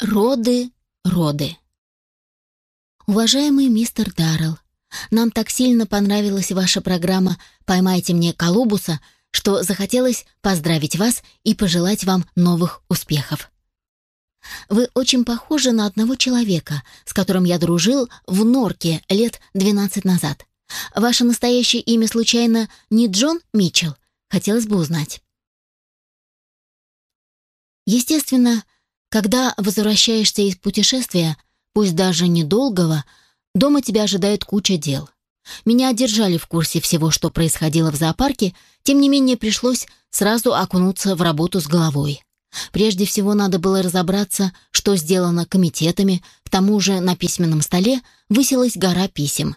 Роды, роды. Уважаемый мистер Даррелл, нам так сильно понравилась ваша программа «Поймайте мне Колобуса», что захотелось поздравить вас и пожелать вам новых успехов. Вы очень похожи на одного человека, с которым я дружил в Норке лет 12 назад. Ваше настоящее имя случайно не Джон Митчелл? Хотелось бы узнать. Естественно, когда возвращаешься из путешествия, пусть даже недолгого, дома тебя ожидает куча дел. Меня держали в курсе всего, что происходило в зоопарке, тем не менее пришлось сразу окунуться в работу с головой. Прежде всего надо было разобраться, что сделано комитетами, к тому же на письменном столе высилась гора писем.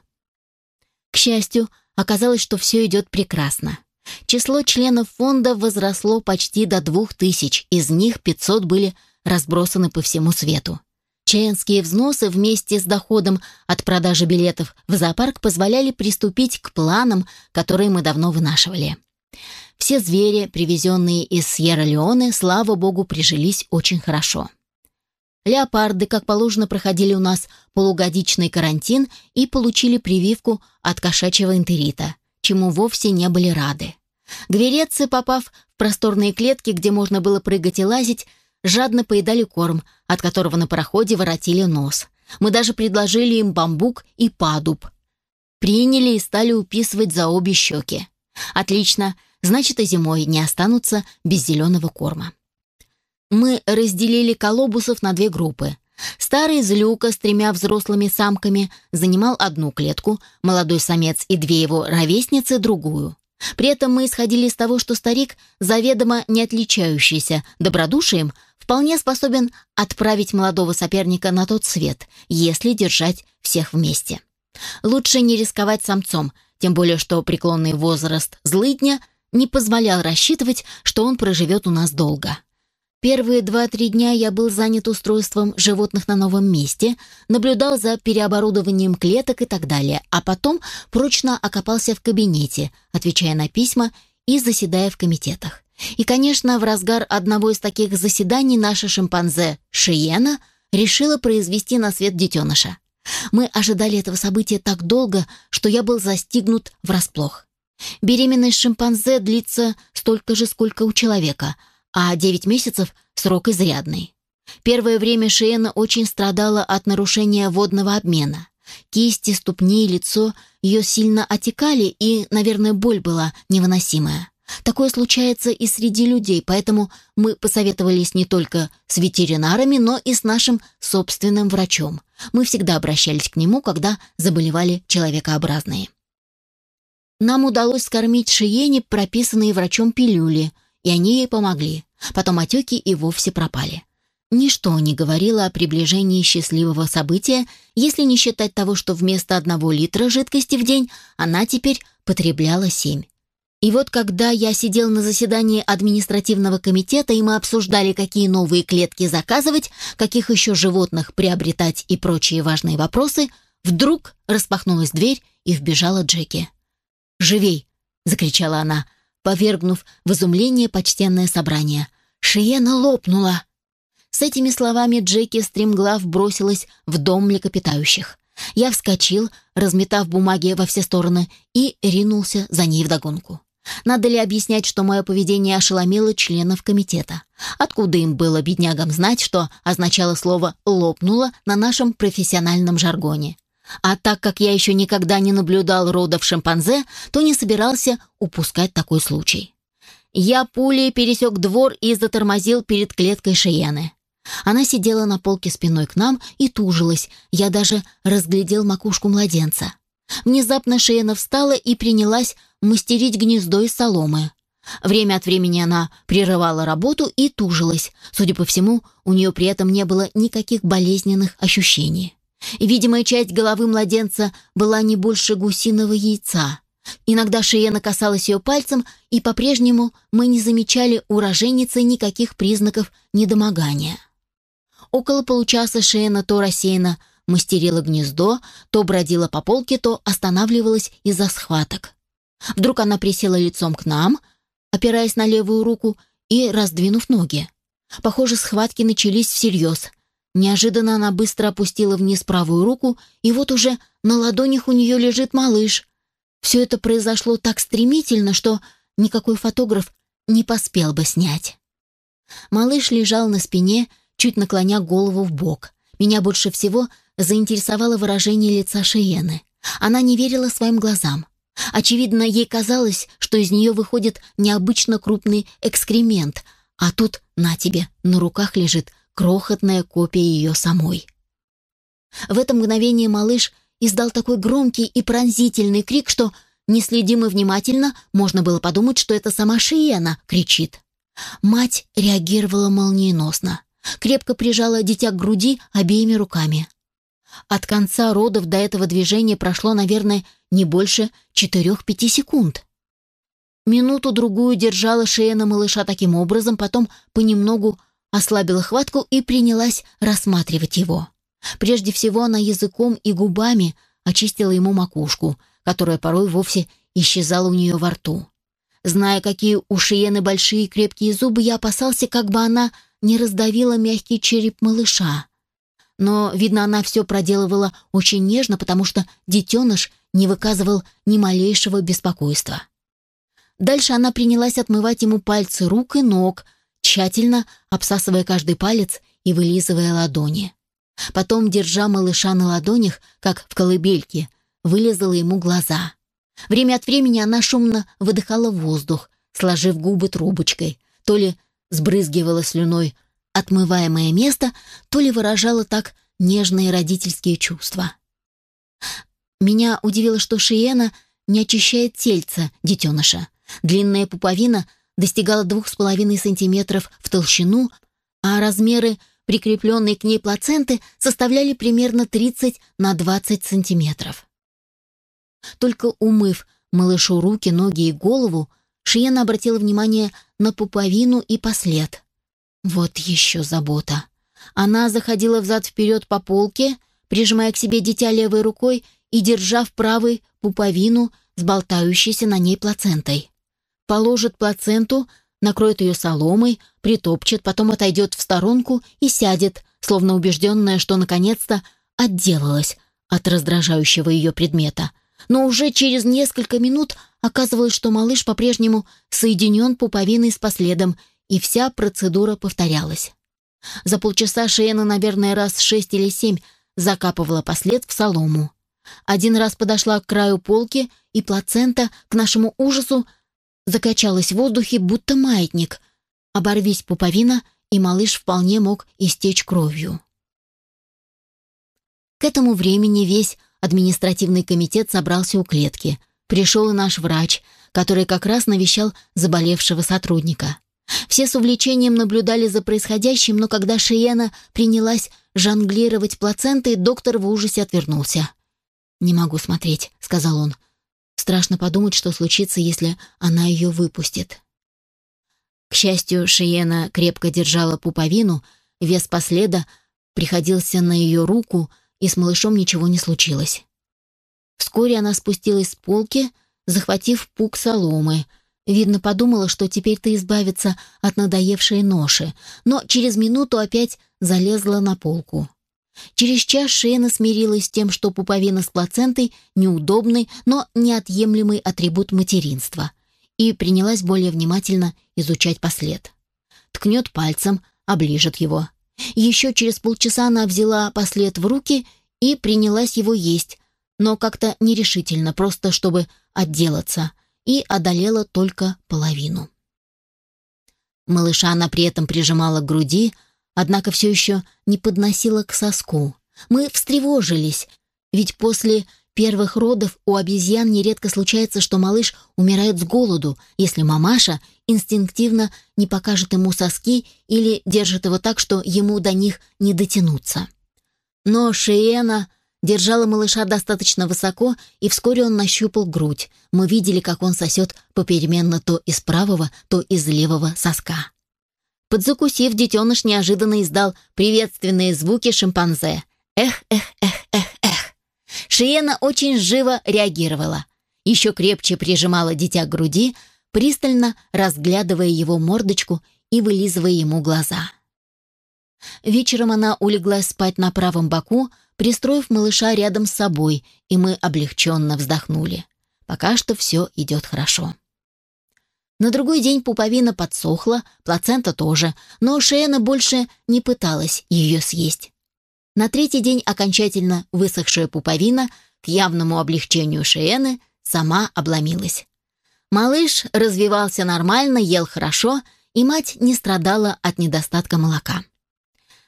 К счастью, оказалось, что все идет прекрасно. Число членов фонда возросло почти до двух тысяч, из них 500 были разбросаны по всему свету. Членские взносы вместе с доходом от продажи билетов в зоопарк позволяли приступить к планам, которые мы давно вынашивали. Все звери, привезенные из Сьерра-Леоне, слава богу, прижились очень хорошо. Леопарды, как положено, проходили у нас полугодичный карантин и получили прививку от кошачьего энтерита, чему вовсе не были рады. Гверецы, попав в просторные клетки, где можно было прыгать и лазить, жадно поедали корм, от которого на пароходе воротили нос. Мы даже предложили им бамбук и падуб. Приняли и стали уписывать за обе щеки. Отлично, значит и зимой не останутся без зеленого корма. Мы разделили колобусов на две группы. Старый злюка с тремя взрослыми самками занимал одну клетку, молодой самец и две его ровесницы — другую. При этом мы исходили из того, что старик, заведомо не отличающийся добродушием, вполне способен отправить молодого соперника на тот свет, если держать всех вместе. Лучше не рисковать самцом, тем более что преклонный возраст злыдня не позволял рассчитывать, что он проживет у нас долго. Первые два-три дня я был занят устройством животных на новом месте, наблюдал за переоборудованием клеток и так далее, а потом прочно окопался в кабинете, отвечая на письма и заседая в комитетах. И, конечно, в разгар одного из таких заседаний наша шимпанзе Шиена решила произвести на свет детеныша. Мы ожидали этого события так долго, что я был застигнут врасплох. Беременность шимпанзе длится столько же, сколько у человека — а 9 месяцев – срок изрядный. Первое время Шиена очень страдала от нарушения водного обмена. Кисти, ступни и лицо ее сильно отекали, и, наверное, боль была невыносимая. Такое случается и среди людей, поэтому мы посоветовались не только с ветеринарами, но и с нашим собственным врачом. Мы всегда обращались к нему, когда заболевали человекообразные. Нам удалось скормить Шиене прописанные врачом пилюли – и они ей помогли. Потом отеки и вовсе пропали. Ничто не говорило о приближении счастливого события, если не считать того, что вместо одного литра жидкости в день она теперь потребляла семь. И вот когда я сидел на заседании административного комитета, и мы обсуждали, какие новые клетки заказывать, каких еще животных приобретать и прочие важные вопросы, вдруг распахнулась дверь и вбежала Джеки. «Живей!» — закричала она повергнув в изумление почтенное собрание. «Шиена лопнула!» С этими словами Джеки стремглав бросилась в дом млекопитающих. Я вскочил, разметав бумаги во все стороны, и ринулся за ней вдогонку. Надо ли объяснять, что мое поведение ошеломило членов комитета? Откуда им было, беднягам, знать, что означало слово «лопнуло» на нашем профессиональном жаргоне? А так как я еще никогда не наблюдал родов шимпанзе, то не собирался упускать такой случай. Я пулей пересек двор и затормозил перед клеткой Шиены. Она сидела на полке спиной к нам и тужилась, я даже разглядел макушку младенца. Внезапно Шиена встала и принялась мастерить гнездо из соломы. Время от времени она прерывала работу и тужилась. Судя по всему, у нее при этом не было никаких болезненных ощущений. Видимая часть головы младенца была не больше гусиного яйца. Иногда Шиена касалась ее пальцем, и по-прежнему мы не замечали у роженицы никаких признаков недомогания. Около получаса Шиена то рассеянно мастерила гнездо, то бродила по полке, то останавливалась из-за схваток. Вдруг она присела лицом к нам, опираясь на левую руку и раздвинув ноги. Похоже, схватки начались всерьез — Неожиданно она быстро опустила вниз правую руку, и вот уже на ладонях у нее лежит малыш. Все это произошло так стремительно, что никакой фотограф не поспел бы снять. Малыш лежал на спине, чуть наклоня голову в бок. Меня больше всего заинтересовало выражение лица Шиены. Она не верила своим глазам. Очевидно, ей казалось, что из нее выходит необычно крупный экскремент, а тут, на тебе, на руках лежит крохотная копия ее самой. В это мгновение малыш издал такой громкий и пронзительный крик, что, не следим и внимательно, можно было подумать, что это сама Шиена кричит. Мать реагировала молниеносно. Крепко прижала дитя к груди обеими руками. От конца родов до этого движения прошло, наверное, не больше 4-5 секунд. Минуту-другую держала шея на малыша таким образом, потом понемногу ослабила хватку и принялась рассматривать его. Прежде всего она языком и губами очистила ему макушку, которая порой вовсе исчезала у нее во рту. Зная, какие у Шиены большие крепкие зубы, я опасался, как бы она не раздавила мягкий череп малыша. Но, видно, она все проделывала очень нежно, потому что детеныш не выказывал ни малейшего беспокойства. Дальше она принялась отмывать ему пальцы рук и ног, тщательно обсасывая каждый палец и вылизывая ладони. Потом, держа малыша на ладонях, как в колыбельке, вылезала ему глаза. Время от времени она шумно выдыхала воздух, сложив губы трубочкой, то ли сбрызгивала слюной отмываемое место, то ли выражала так нежные родительские чувства. Меня удивило, что Шиена не очищает тельца детеныша. Длинная пуповина достигала двух с половиной сантиметров в толщину, а размеры прикрепленной к ней плаценты составляли примерно 30 на 20 сантиметров. Только умыв малышу руки, ноги и голову, Шиена обратила внимание на пуповину и послед. Вот еще забота. Она заходила взад-вперед по полке, прижимая к себе дитя левой рукой и держа в правой пуповину с болтающейся на ней плацентой. Положит плаценту, накроет ее соломой, притопчет, потом отойдет в сторонку и сядет, словно убежденная, что наконец-то отделалась от раздражающего ее предмета — но уже через несколько минут оказывалось, что малыш по-прежнему соединен пуповиной с последом, и вся процедура повторялась. За полчаса Шиэна, наверное, раз шесть или семь закапывала послед в солому. Один раз подошла к краю полки, и плацента, к нашему ужасу, закачалась в воздухе, будто маятник. Оборвись пуповина, и малыш вполне мог истечь кровью. К этому времени весь административный комитет собрался у клетки. Пришел и наш врач, который как раз навещал заболевшего сотрудника. Все с увлечением наблюдали за происходящим, но когда Шиена принялась жонглировать плацентой, доктор в ужасе отвернулся. «Не могу смотреть», — сказал он. «Страшно подумать, что случится, если она ее выпустит». К счастью, Шиена крепко держала пуповину, вес последа приходился на ее руку — и с малышом ничего не случилось. Вскоре она спустилась с полки, захватив пук соломы. Видно, подумала, что теперь-то избавится от надоевшей ноши, но через минуту опять залезла на полку. Через час Шена смирилась с тем, что пуповина с плацентой – неудобный, но неотъемлемый атрибут материнства, и принялась более внимательно изучать послед. Ткнет пальцем, оближет его. Еще через полчаса она взяла послед в руки и принялась его есть, но как-то нерешительно, просто чтобы отделаться, и одолела только половину. Малыша она при этом прижимала к груди, однако все еще не подносила к соску. Мы встревожились, ведь после первых родов у обезьян нередко случается, что малыш умирает с голоду, если мамаша инстинктивно не покажет ему соски или держит его так, что ему до них не дотянуться. Но Шиена держала малыша достаточно высоко, и вскоре он нащупал грудь. Мы видели, как он сосет попеременно то из правого, то из левого соска. Подзакусив, детеныш неожиданно издал приветственные звуки шимпанзе. Эх, эх, эх, эх, эх. Шиена очень живо реагировала. Еще крепче прижимала дитя к груди, пристально разглядывая его мордочку и вылизывая ему глаза. Вечером она улеглась спать на правом боку, пристроив малыша рядом с собой, и мы облегченно вздохнули. Пока что все идет хорошо. На другой день пуповина подсохла, плацента тоже, но Шиэна больше не пыталась ее съесть. На третий день окончательно высохшая пуповина, к явному облегчению Шиэны, сама обломилась. Малыш развивался нормально, ел хорошо, и мать не страдала от недостатка молока.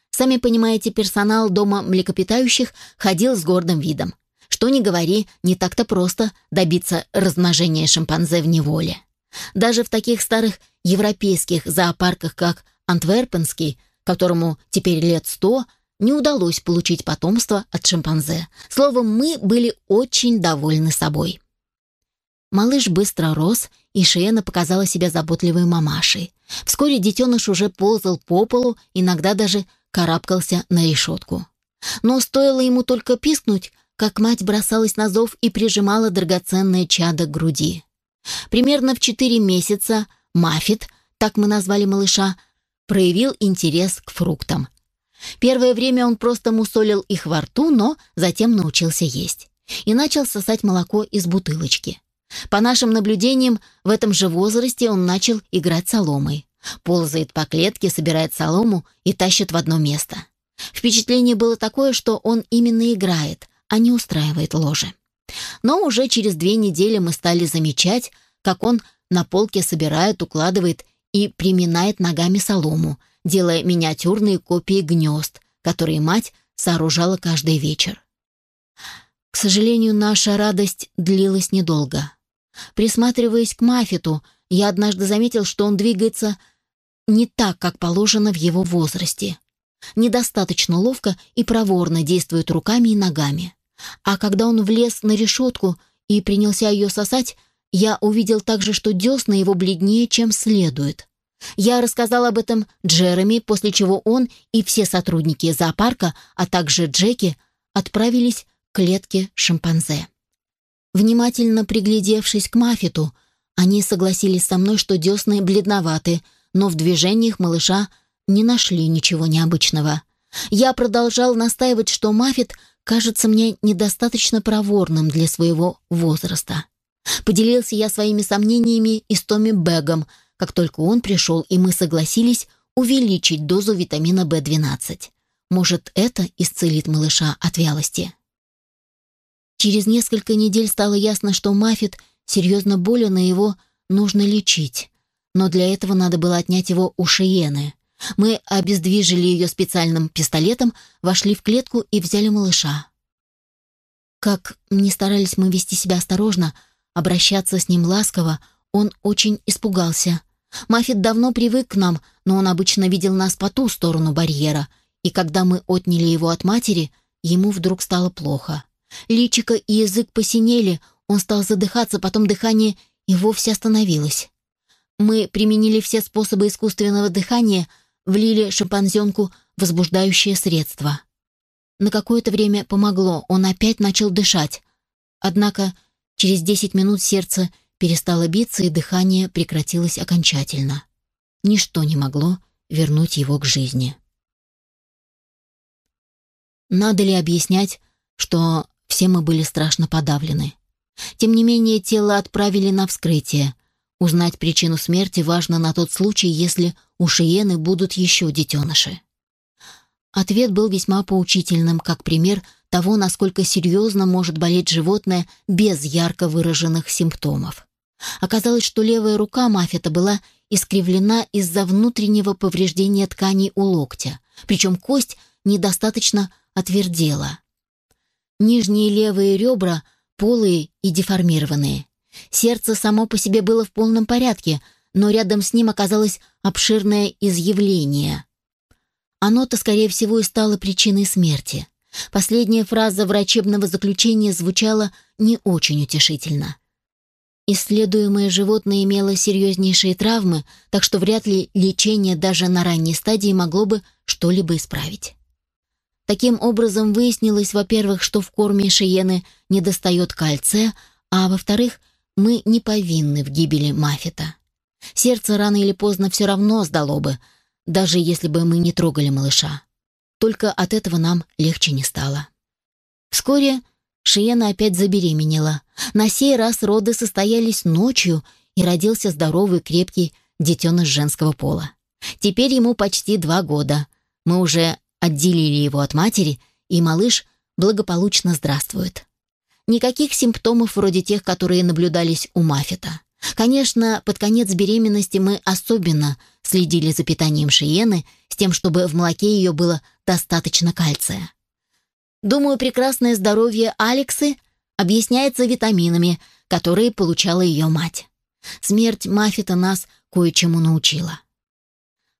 Сами понимаете, персонал дома млекопитающих ходил с гордым видом. Что ни говори, не так-то просто добиться размножения шимпанзе в неволе. Даже в таких старых европейских зоопарках, как Антверпенский, которому теперь лет сто, не удалось получить потомство от шимпанзе. Словом, мы были очень довольны собой. Малыш быстро рос, и Шиена показала себя заботливой мамашей. Вскоре детеныш уже ползал по полу, иногда даже карабкался на решетку. Но стоило ему только пискнуть, как мать бросалась на зов и прижимала драгоценное чадо к груди. Примерно в четыре месяца Маффит, так мы назвали малыша, проявил интерес к фруктам. Первое время он просто мусолил их во рту, но затем научился есть. И начал сосать молоко из бутылочки. По нашим наблюдениям, в этом же возрасте он начал играть соломой. Ползает по клетке, собирает солому и тащит в одно место. Впечатление было такое, что он именно играет, а не устраивает ложе. Но уже через две недели мы стали замечать, как он на полке собирает, укладывает и приминает ногами солому, делая миниатюрные копии гнезд, которые мать сооружала каждый вечер. К сожалению, наша радость длилась недолго. Присматриваясь к Мафету, я однажды заметил, что он двигается не так, как положено в его возрасте. Недостаточно ловко и проворно действует руками и ногами. А когда он влез на решетку и принялся ее сосать, я увидел также, что десна его бледнее, чем следует. Я рассказал об этом Джереми, после чего он и все сотрудники зоопарка, а также Джеки, отправились к клетке шимпанзе. Внимательно приглядевшись к Маффиту, они согласились со мной, что десны бледноваты, но в движениях малыша не нашли ничего необычного. Я продолжал настаивать, что Маффит кажется мне недостаточно проворным для своего возраста. Поделился я своими сомнениями и с Томми Бэгом, как только он пришел, и мы согласились увеличить дозу витамина В12. Может, это исцелит малыша от вялости. Через несколько недель стало ясно, что Маффит серьезно болен, и его нужно лечить. Но для этого надо было отнять его у Шиены. Мы обездвижили ее специальным пистолетом, вошли в клетку и взяли малыша. Как не старались мы вести себя осторожно, обращаться с ним ласково, он очень испугался. Маффит давно привык к нам, но он обычно видел нас по ту сторону барьера, и когда мы отняли его от матери, ему вдруг стало плохо. Личико и язык посинели, он стал задыхаться, потом дыхание и вовсе остановилось. Мы применили все способы искусственного дыхания — влили шимпанзенку возбуждающее средство. На какое-то время помогло, он опять начал дышать. Однако через 10 минут сердце перестало биться и дыхание прекратилось окончательно. Ничто не могло вернуть его к жизни. Надо ли объяснять, что все мы были страшно подавлены? Тем не менее, тело отправили на вскрытие — Узнать причину смерти важно на тот случай, если у Шиены будут еще детеныши. Ответ был весьма поучительным, как пример того, насколько серьезно может болеть животное без ярко выраженных симптомов. Оказалось, что левая рука Маффета была искривлена из-за внутреннего повреждения тканей у локтя, причем кость недостаточно отвердела. Нижние левые ребра полые и деформированные. Сердце само по себе было в полном порядке, но рядом с ним оказалось обширное изъявление. Оно-то, скорее всего, и стало причиной смерти. Последняя фраза врачебного заключения звучала не очень утешительно. Исследуемое животное имело серьезнейшие травмы, так что вряд ли лечение даже на ранней стадии могло бы что-либо исправить. Таким образом, выяснилось, во-первых, что в корме шиены недостает кальция, а во-вторых, мы не повинны в гибели Маффета. Сердце рано или поздно все равно сдало бы, даже если бы мы не трогали малыша. только от этого нам легче не стало. Вскоре Шиена опять забеременела. На сей раз роды состоялись ночью, и родился здоровый, крепкий детеныш женского пола. Теперь ему почти два года. Мы уже отделили его от матери, и малыш благополучно здравствует. Никаких симптомов вроде тех, которые наблюдались у Маффета. Конечно, под конец беременности мы особенно следили за питанием Шиены, с тем, чтобы в молоке ее было достаточно кальция. Думаю, прекрасное здоровье Алексы объясняется витаминами, которые получала ее мать. Смерть Маффета нас кое-чему научила.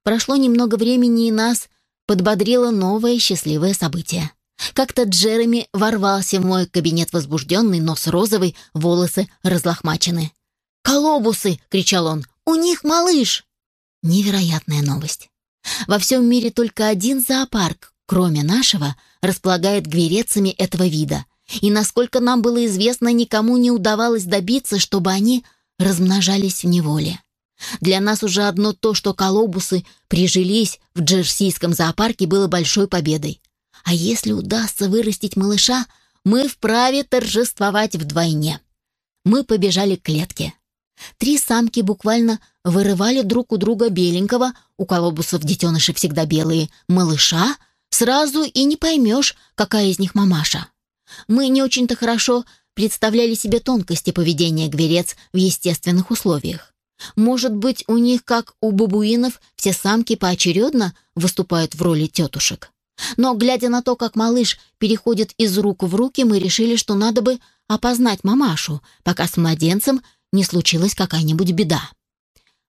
Прошло немного времени, и нас подбодрило новое счастливое событие. Как-то Джереми ворвался в мой кабинет возбужденный, нос розовый, волосы разлохмачены. «Колобусы!» — кричал он. «У них малыш!» Невероятная новость. Во всем мире только один зоопарк, кроме нашего, располагает гверецами этого вида. И, насколько нам было известно, никому не удавалось добиться, чтобы они размножались в неволе. Для нас уже одно то, что колобусы прижились в джерсийском зоопарке, было большой победой. А если удастся вырастить малыша, мы вправе торжествовать вдвойне. Мы побежали к клетке. Три самки буквально вырывали друг у друга беленького, у колобусов детеныши всегда белые, малыша, сразу и не поймешь, какая из них мамаша. Мы не очень-то хорошо представляли себе тонкости поведения гверец в естественных условиях. Может быть, у них, как у бабуинов, все самки поочередно выступают в роли тетушек. Но, глядя на то, как малыш переходит из рук в руки, мы решили, что надо бы опознать мамашу, пока с младенцем не случилась какая-нибудь беда.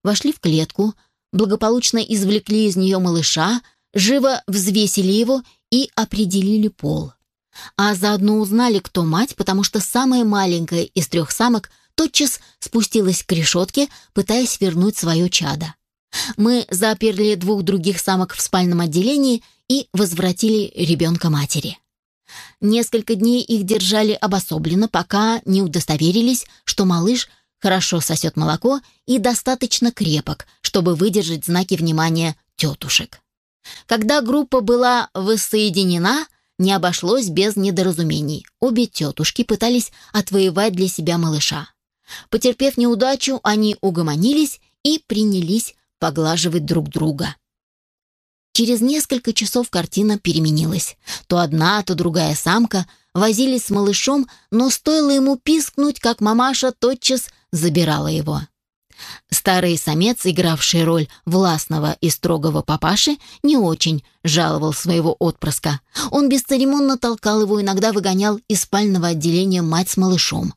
Вошли в клетку, благополучно извлекли из нее малыша, живо взвесили его и определили пол. А заодно узнали, кто мать, потому что самая маленькая из трех самок тотчас спустилась к решетке, пытаясь вернуть свое чадо. Мы заперли двух других самок в спальном отделении и возвратили ребенка матери. Несколько дней их держали обособленно, пока не удостоверились, что малыш хорошо сосет молоко и достаточно крепок, чтобы выдержать знаки внимания тетушек. Когда группа была воссоединена, не обошлось без недоразумений. Обе тетушки пытались отвоевать для себя малыша. Потерпев неудачу, они угомонились и принялись поглаживать друг друга. Через несколько часов картина переменилась. То одна, то другая самка возились с малышом, но стоило ему пискнуть, как мамаша тотчас забирала его. Старый самец, игравший роль властного и строгого папаши, не очень жаловал своего отпрыска. Он бесцеремонно толкал его, иногда выгонял из спального отделения мать с малышом.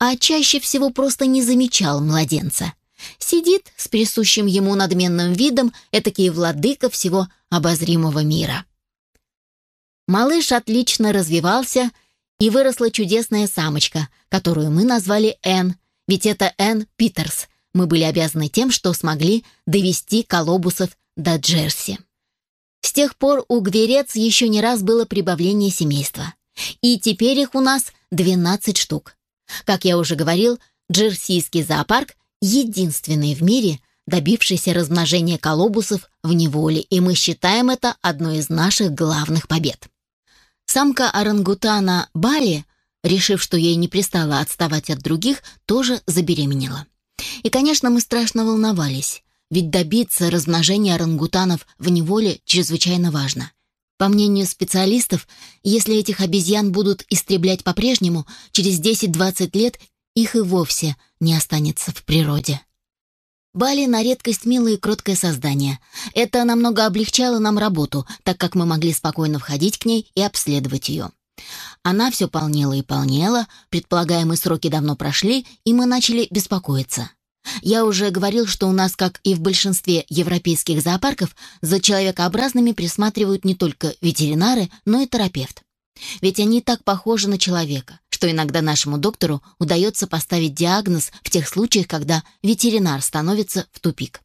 А чаще всего просто не замечал младенца. Сидит с присущим ему надменным видом этакий владыка всего обозримого мира. Малыш отлично развивался, и выросла чудесная самочка, которую мы назвали Энн, ведь это Энн Питерс. Мы были обязаны тем, что смогли довести колобусов до Джерси. С тех пор у Гверец еще не раз было прибавление семейства. И теперь их у нас 12 штук. Как я уже говорил, Джерсийский зоопарк единственный в мире, добившийся размножения колобусов в неволе, и мы считаем это одной из наших главных побед. Самка орангутана Бали, решив, что ей не пристало отставать от других, тоже забеременела. И, конечно, мы страшно волновались, ведь добиться размножения орангутанов в неволе чрезвычайно важно. По мнению специалистов, если этих обезьян будут истреблять по-прежнему, через 10-20 лет их и вовсе не останется в природе. Бали на редкость милое и кроткое создание. Это намного облегчало нам работу, так как мы могли спокойно входить к ней и обследовать ее. Она все полнела и полнела, предполагаемые сроки давно прошли, и мы начали беспокоиться. Я уже говорил, что у нас, как и в большинстве европейских зоопарков, за человекообразными присматривают не только ветеринары, но и терапевт. Ведь они так похожи на человека, что иногда нашему доктору удается поставить диагноз в тех случаях, когда ветеринар становится в тупик.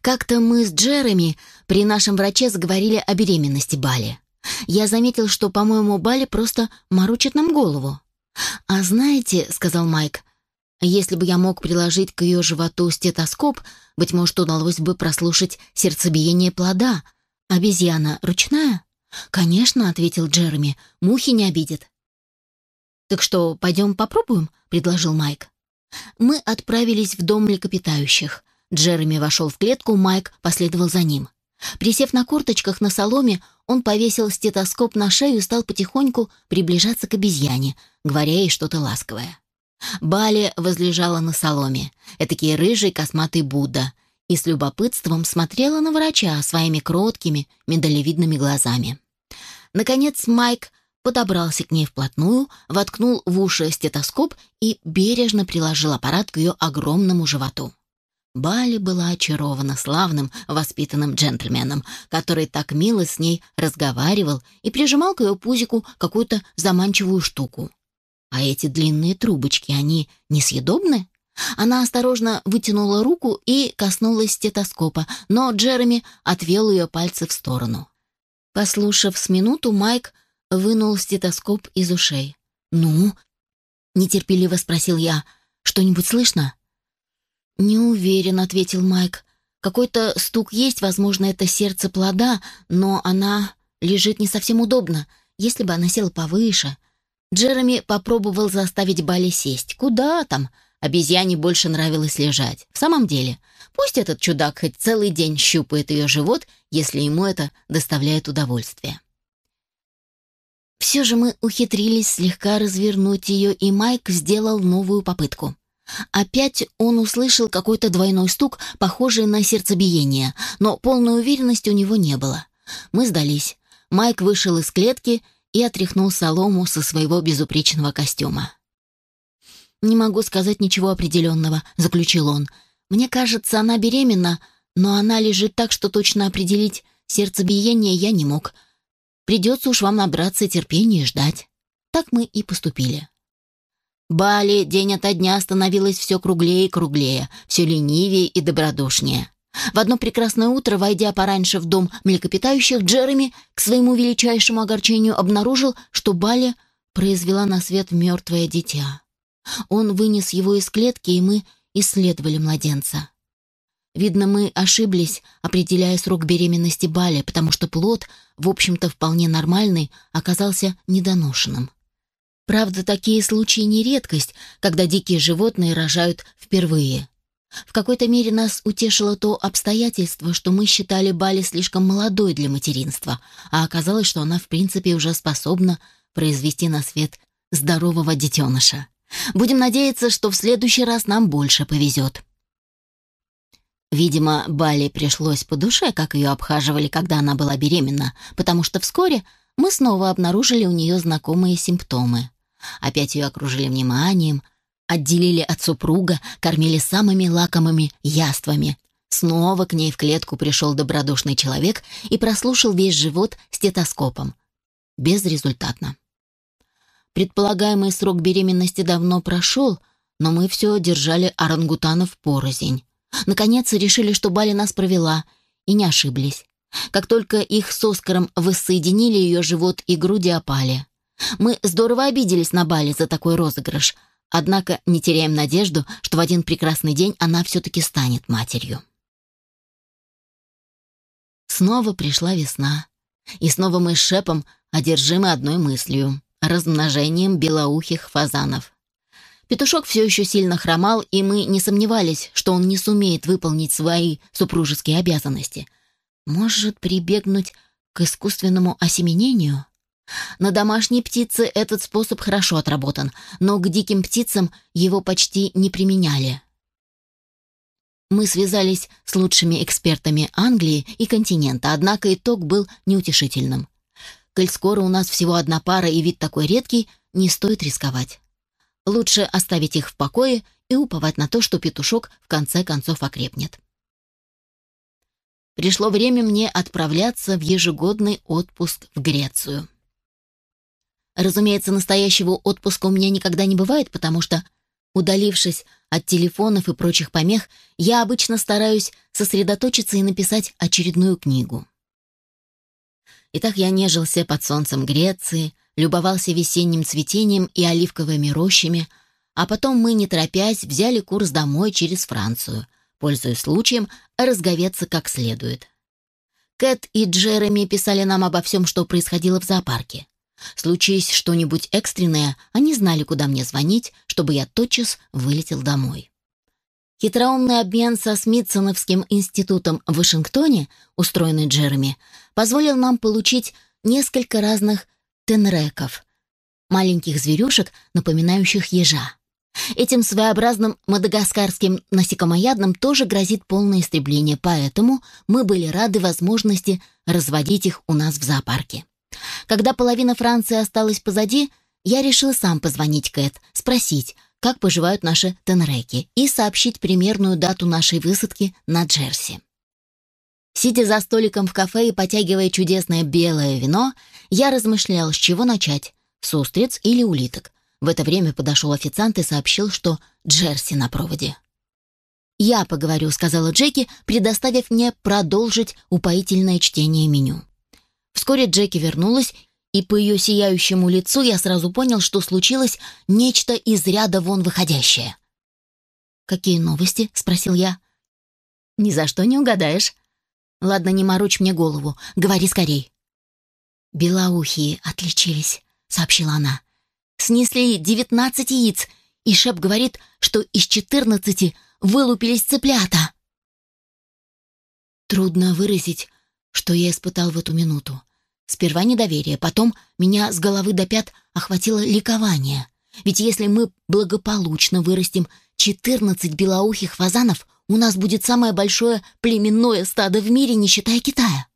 Как-то мы с Джереми при нашем враче заговорили о беременности Бали. Я заметил, что, по-моему, Бали просто морочит нам голову. «А знаете, — сказал Майк, — если бы я мог приложить к ее животу стетоскоп, быть может, удалось бы прослушать сердцебиение плода. Обезьяна ручная?» «Конечно», — ответил Джереми, — «мухи не обидят». «Так что, пойдем попробуем?» — предложил Майк. Мы отправились в дом млекопитающих. Джереми вошел в клетку, Майк последовал за ним. Присев на корточках на соломе, он повесил стетоскоп на шею и стал потихоньку приближаться к обезьяне, говоря ей что-то ласковое. Бали возлежала на соломе, этакий рыжий косматый Будда, и с любопытством смотрела на врача своими кроткими, медалевидными глазами. Наконец Майк подобрался к ней вплотную, воткнул в уши стетоскоп и бережно приложил аппарат к ее огромному животу. Бали была очарована славным, воспитанным джентльменом, который так мило с ней разговаривал и прижимал к ее пузику какую-то заманчивую штуку. А эти длинные трубочки, они несъедобны? Она осторожно вытянула руку и коснулась стетоскопа, но Джереми отвел ее пальцы в сторону. Послушав с минуту, Майк вынул стетоскоп из ушей. «Ну?» — нетерпеливо спросил я. «Что-нибудь слышно?» «Не уверен», — ответил Майк. «Какой-то стук есть, возможно, это сердце плода, но она лежит не совсем удобно. Если бы она села повыше...» Джереми попробовал заставить Бали сесть. «Куда там?» Обезьяне больше нравилось лежать. В самом деле, пусть этот чудак хоть целый день щупает ее живот, если ему это доставляет удовольствие. Все же мы ухитрились слегка развернуть ее, и Майк сделал новую попытку. Опять он услышал какой-то двойной стук, похожий на сердцебиение, но полной уверенности у него не было. Мы сдались. Майк вышел из клетки и отряхнул солому со своего безупречного костюма. «Не могу сказать ничего определенного», — заключил он. «Мне кажется, она беременна, но она лежит так, что точно определить сердцебиение я не мог. Придется уж вам набраться терпения и ждать». Так мы и поступили. Бали день ото дня становилось все круглее и круглее, все ленивее и добродушнее. В одно прекрасное утро, войдя пораньше в дом млекопитающих, Джереми, к своему величайшему огорчению, обнаружил, что Бали произвела на свет мертвое дитя. Он вынес его из клетки, и мы исследовали младенца. Видно, мы ошиблись, определяя срок беременности Бали, потому что плод, в общем-то вполне нормальный, оказался недоношенным. Правда, такие случаи не редкость, когда дикие животные рожают впервые. В какой-то мере нас утешило то обстоятельство, что мы считали Бали слишком молодой для материнства, а оказалось, что она в принципе уже способна произвести на свет здорового детеныша. Будем надеяться, что в следующий раз нам больше повезет. Видимо, Бали пришлось по душе, как ее обхаживали, когда она была беременна, потому что вскоре мы снова обнаружили у нее знакомые симптомы. Опять ее окружили вниманием, отделили от супруга, кормили самыми лакомыми яствами. Снова к ней в клетку пришел добродушный человек и прослушал весь живот стетоскопом. Безрезультатно. Предполагаемый срок беременности давно прошел, но мы все держали орангутанов порознь. Наконец решили, что Бали нас провела, и не ошиблись. Как только их с Оскаром воссоединили, ее живот и груди опали. Мы здорово обиделись на Бали за такой розыгрыш, однако не теряем надежду, что в один прекрасный день она все-таки станет матерью. Снова пришла весна, и снова мы с Шепом одержимы одной мыслью — размножением белоухих фазанов. Петушок все еще сильно хромал, и мы не сомневались, что он не сумеет выполнить свои супружеские обязанности. Может прибегнуть к искусственному осеменению? На домашней птице этот способ хорошо отработан, но к диким птицам его почти не применяли. Мы связались с лучшими экспертами Англии и континента, однако итог был неутешительным. Коль скоро у нас всего одна пара и вид такой редкий, не стоит рисковать. Лучше оставить их в покое и уповать на то, что петушок в конце концов окрепнет. Пришло время мне отправляться в ежегодный отпуск в Грецию. Разумеется, настоящего отпуска у меня никогда не бывает, потому что, удалившись от телефонов и прочих помех, я обычно стараюсь сосредоточиться и написать очередную книгу. Итак, я нежился под солнцем Греции, любовался весенним цветением и оливковыми рощами, а потом мы, не торопясь, взяли курс домой через Францию, пользуясь случаем разговеться как следует. Кэт и Джереми писали нам обо всем, что происходило в зоопарке. Случись что-нибудь экстренное, они знали, куда мне звонить, чтобы я тотчас вылетел домой. Хитроумный обмен со Смитсоновским институтом в Вашингтоне, устроенный Джереми, позволил нам получить несколько разных тенреков, маленьких зверюшек, напоминающих ежа. Этим своеобразным мадагаскарским насекомоядным тоже грозит полное истребление, поэтому мы были рады возможности разводить их у нас в зоопарке. Когда половина Франции осталась позади, я решил сам позвонить Кэт, спросить, как поживают наши тенреки, и сообщить примерную дату нашей высадки на Джерси. Сидя за столиком в кафе и потягивая чудесное белое вино, я размышлял, с чего начать — с устриц или улиток. В это время подошел официант и сообщил, что Джерси на проводе. «Я поговорю», — сказала Джеки, предоставив мне продолжить упоительное чтение меню. Вскоре Джеки вернулась, и по ее сияющему лицу я сразу понял, что случилось нечто из ряда вон выходящее. «Какие новости?» — спросил я. «Ни за что не угадаешь». «Ладно, не морочь мне голову. Говори скорей». «Белоухие отличились», — сообщила она. «Снесли девятнадцать яиц, и Шеп говорит, что из четырнадцати вылупились цыплята». Трудно выразить, что я испытал в эту минуту. Сперва недоверие, потом меня с головы до пят охватило ликование. Ведь если мы благополучно вырастим 14 белоухих фазанов, у нас будет самое большое племенное стадо в мире, не считая Китая.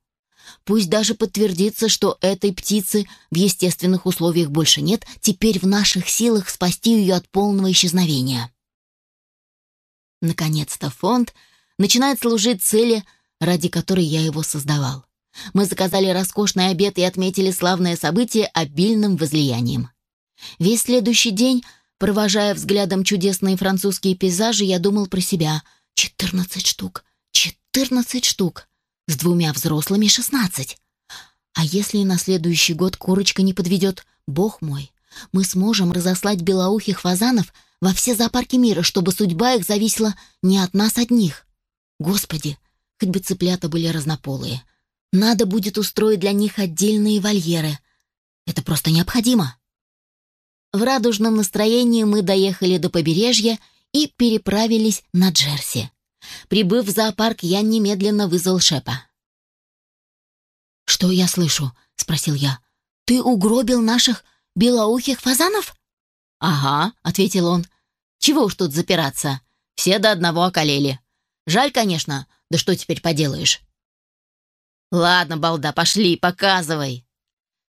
Пусть даже подтвердится, что этой птицы в естественных условиях больше нет, теперь в наших силах спасти ее от полного исчезновения. Наконец-то фонд начинает служить цели, ради которой я его создавал. Мы заказали роскошный обед и отметили славное событие обильным возлиянием. Весь следующий день, провожая взглядом чудесные французские пейзажи, я думал про себя. Четырнадцать штук. Четырнадцать штук. С двумя взрослыми шестнадцать. А если на следующий год курочка не подведет, бог мой, мы сможем разослать белоухих фазанов во все зоопарки мира, чтобы судьба их зависела не от нас одних. Господи, хоть бы цыплята были разнополые. Надо будет устроить для них отдельные вольеры. Это просто необходимо. В радужном настроении мы доехали до побережья и переправились на Джерси. Прибыв в зоопарк, я немедленно вызвал Шепа. «Что я слышу?» — спросил я. «Ты угробил наших белоухих фазанов?» «Ага», — ответил он. «Чего уж тут запираться? Все до одного околели. Жаль, конечно, да что теперь поделаешь? «Ладно, балда, пошли, показывай!»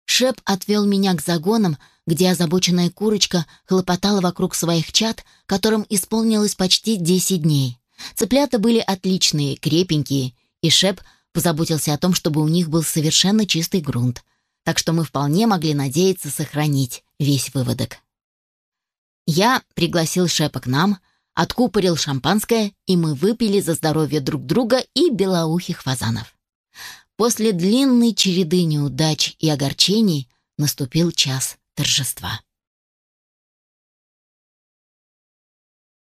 Шеп отвел меня к загонам, где озабоченная курочка хлопотала вокруг своих чад, которым исполнилось почти десять дней. Цыплята были отличные, крепенькие, и Шеп позаботился о том, чтобы у них был совершенно чистый грунт, так что мы вполне могли надеяться сохранить весь выводок. Я пригласил Шепа к нам, откупорил шампанское, и мы выпили за здоровье друг друга и белоухих фазанов. После длинной череды неудач и огорчений наступил час торжества.